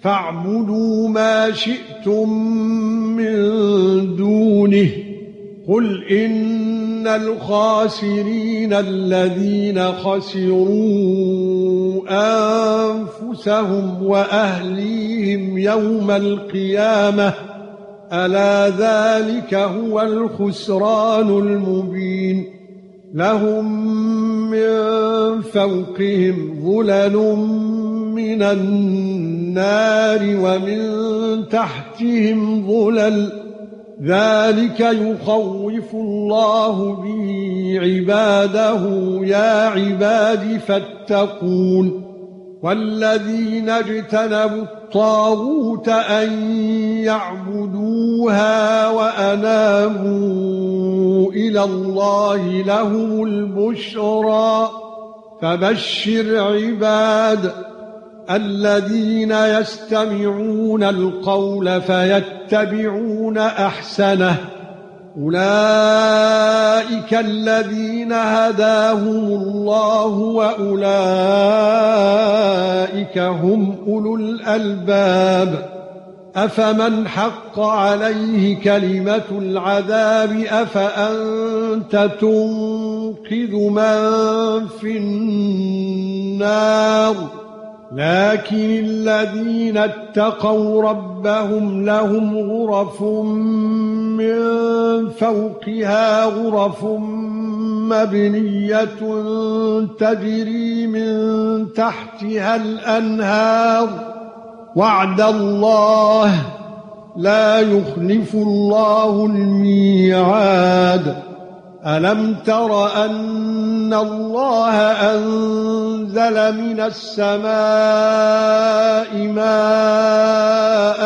فاعبدوا ما شئتم من دونه. قل إن الخاسرين الذين خسروا أنفسهم وأهليهم يوم القيامة ألا ذلك هو الخسران المبين. لهم من فوقهم ظلل من النار ومن تحتهم ظلل. ذلك يخوف الله به عباده. يا عباد فاتقون. والذين اجتنبوا الطاغوت أن يعبدوها وأنابوا إلى الله لهم البشرى. فبشر عباد الذين يستمعون القول فيتبعون أحسنه. أولئك الذين هداهم الله وأولئك هم أولو الألباب. أفمن حق عليه كلمة العذاب؟ أفأنت تنقذ من في النار؟ لكن الذين اتقوا ربهم لهم غرف من فوقها غرف مبنية تجري من تحتها الأنهار. وعد الله لا يخلف الله الميعاد. ألم تر أن الله أنزل من السماء ماء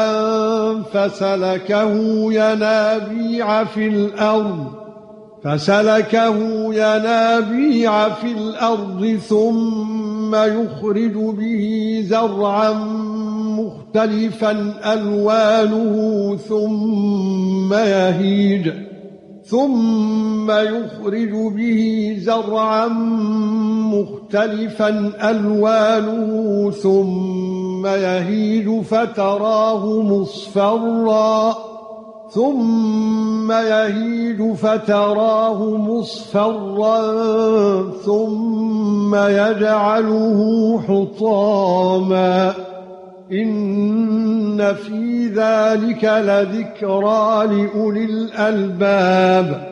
فسلكه ينابيع في الأرض. فسلكه ينابيع في الأرض ثم يخرج به زرعا مختلفا ألوانه ثم يهيج ثُمَّ يُخْرِجُ بِهِ زَرْعًا مُخْتَلِفًا أَلْوَانُهُ ثُمَّ يَهِيجُ فَتَرَاهُ مُصْفَرًّا ثُمَّ يَهِيجُ فَتَرَاهُ مُصْفَرًّا ثُمَّ يَجْعَلُهُ حُطَامًا. إن في ذلك لذكرى لأولي الألباب.